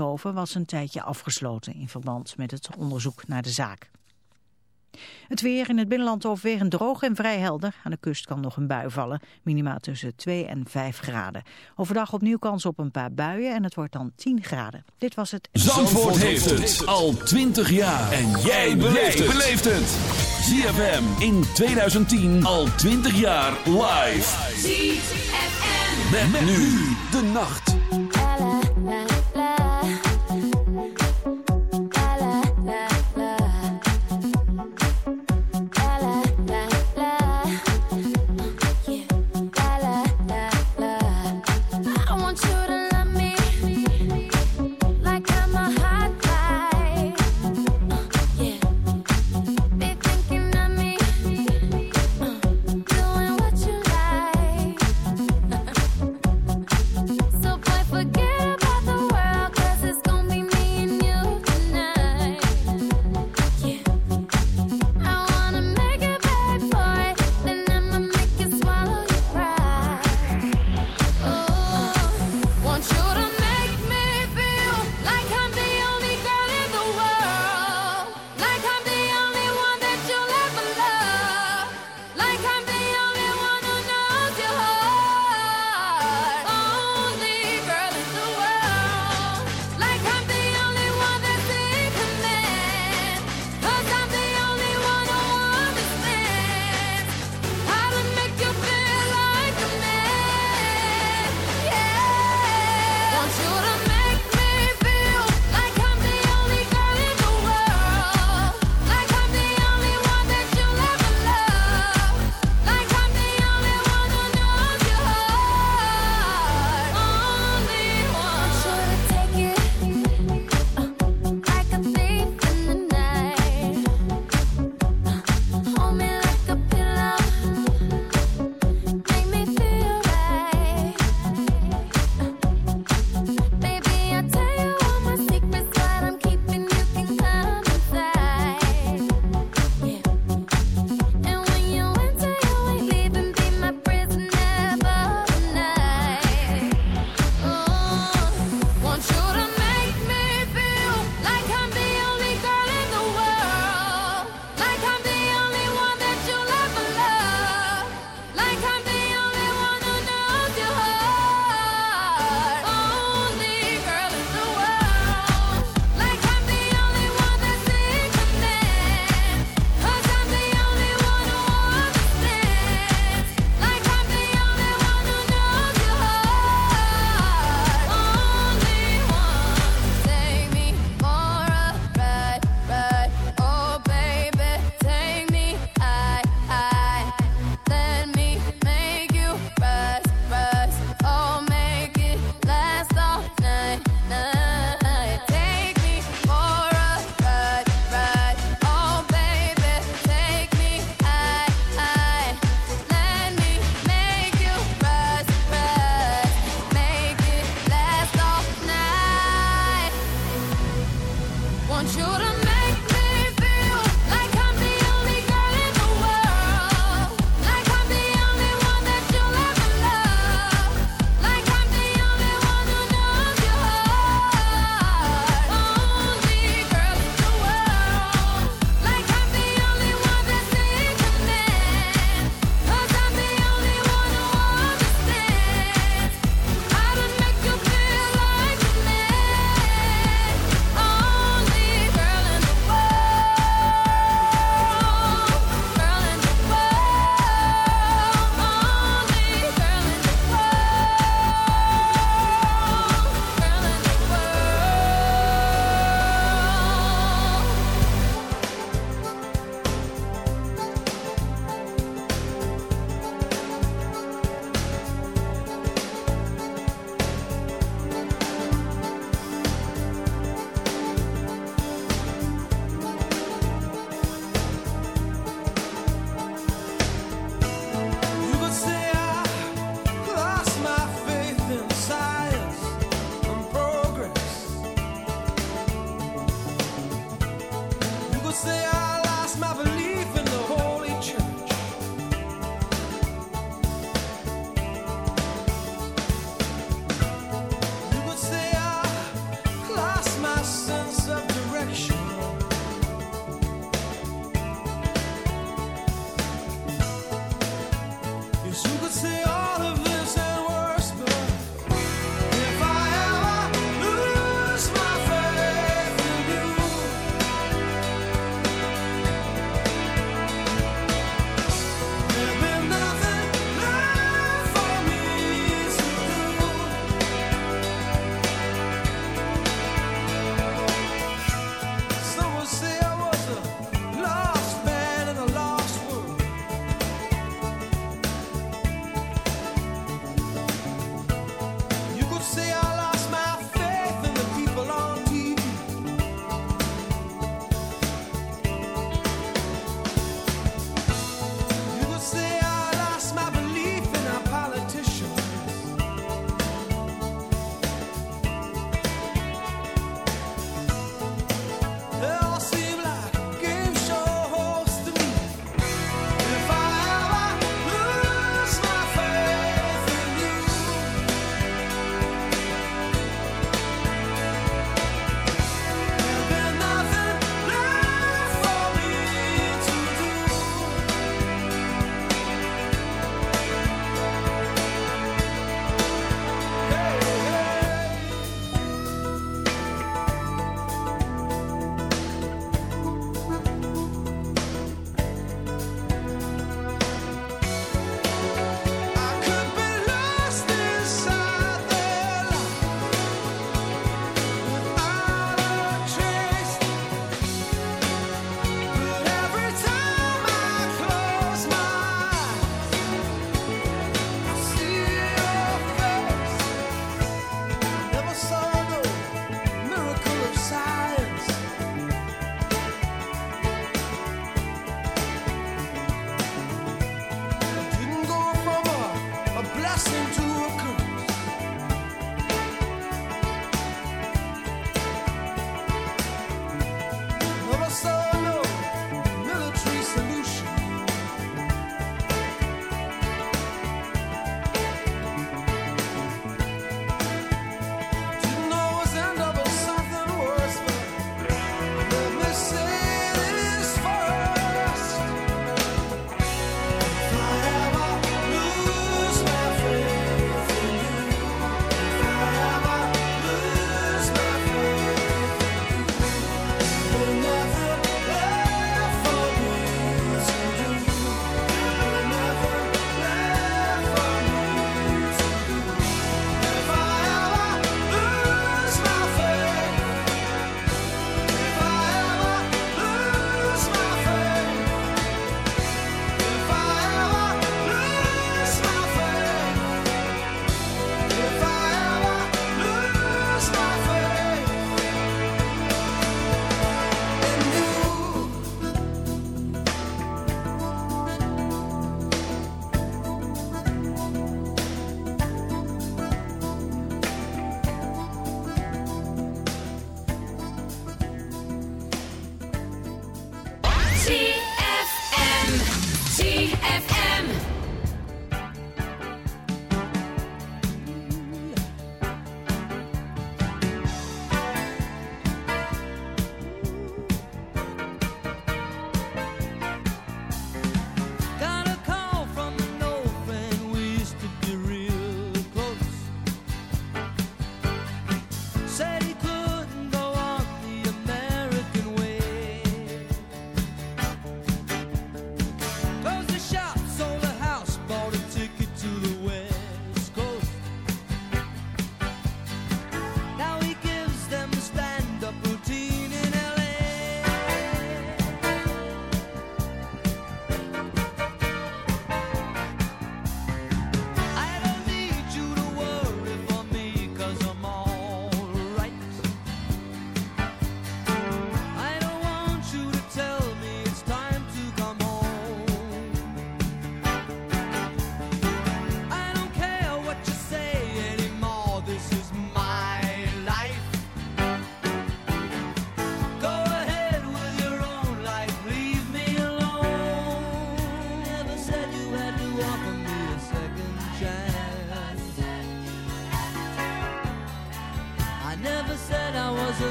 Eindhoven was een tijdje afgesloten in verband met het onderzoek naar de zaak. Het weer in het binnenland overwegend droog en vrij helder. Aan de kust kan nog een bui vallen. Minima tussen 2 en 5 graden. Overdag opnieuw kans op een paar buien en het wordt dan 10 graden. Dit was het... Zandvoort, heeft het al 20 jaar. En jij beleeft het. ZFM in 2010 al 20 jaar live. ZFM. Met, nu de nacht.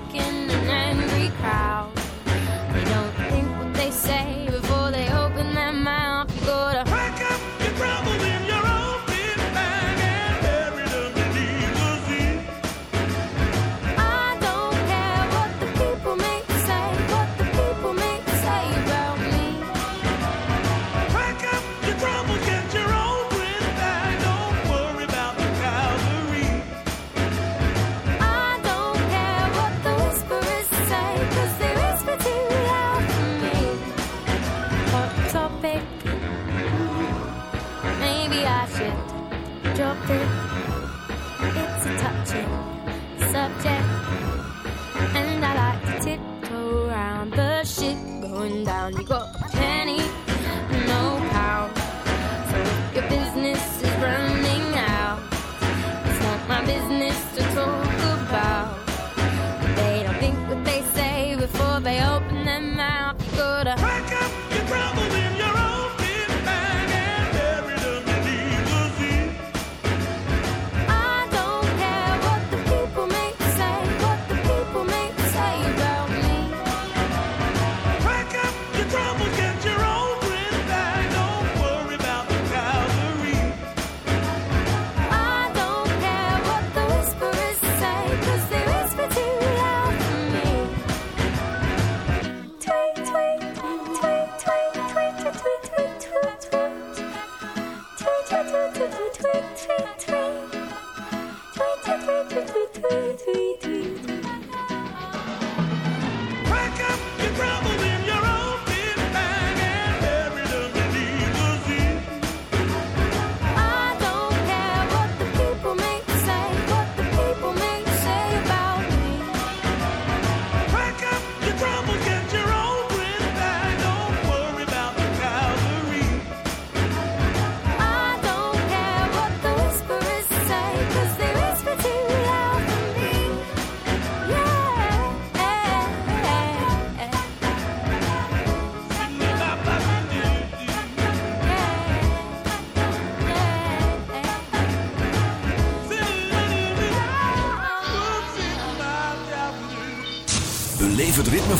walking.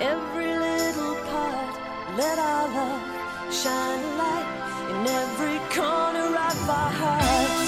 every little part. Let our love shine a light in every corner of our hearts.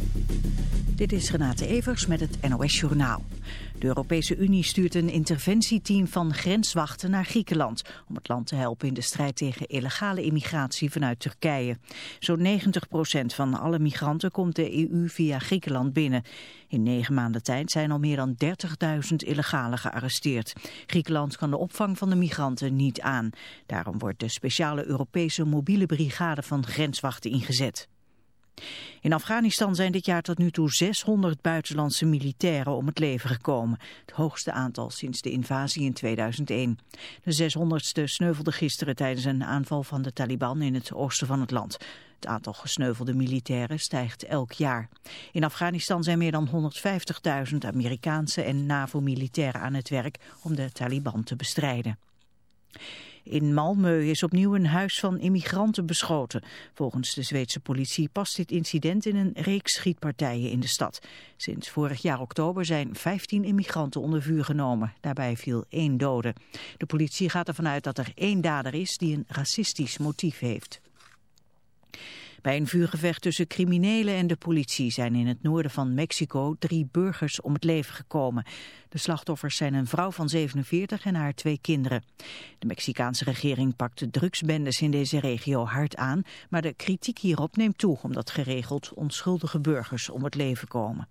Dit is Renate Evers met het NOS Journaal. De Europese Unie stuurt een interventieteam van grenswachten naar Griekenland... om het land te helpen in de strijd tegen illegale immigratie vanuit Turkije. Zo'n 90% van alle migranten komt de EU via Griekenland binnen. In negen maanden tijd zijn al meer dan 30.000 illegalen gearresteerd. Griekenland kan de opvang van de migranten niet aan. Daarom wordt de speciale Europese mobiele brigade van grenswachten ingezet. In Afghanistan zijn dit jaar tot nu toe 600 buitenlandse militairen om het leven gekomen. Het hoogste aantal sinds de invasie in 2001. De 600ste sneuvelde gisteren tijdens een aanval van de Taliban in het oosten van het land. Het aantal gesneuvelde militairen stijgt elk jaar. In Afghanistan zijn meer dan 150.000 Amerikaanse en NAVO-militairen aan het werk om de Taliban te bestrijden. In Malmö is opnieuw een huis van immigranten beschoten. Volgens de Zweedse politie past dit incident in een reeks schietpartijen in de stad. Sinds vorig jaar oktober zijn 15 immigranten onder vuur genomen. Daarbij viel één dode. De politie gaat ervan uit dat er één dader is die een racistisch motief heeft. Bij een vuurgevecht tussen criminelen en de politie zijn in het noorden van Mexico drie burgers om het leven gekomen. De slachtoffers zijn een vrouw van 47 en haar twee kinderen. De Mexicaanse regering pakt de drugsbendes in deze regio hard aan, maar de kritiek hierop neemt toe omdat geregeld onschuldige burgers om het leven komen.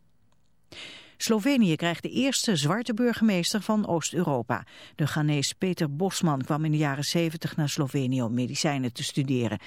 Slovenië krijgt de eerste zwarte burgemeester van Oost-Europa. De Ghanese Peter Bosman kwam in de jaren 70 naar Slovenië om medicijnen te studeren.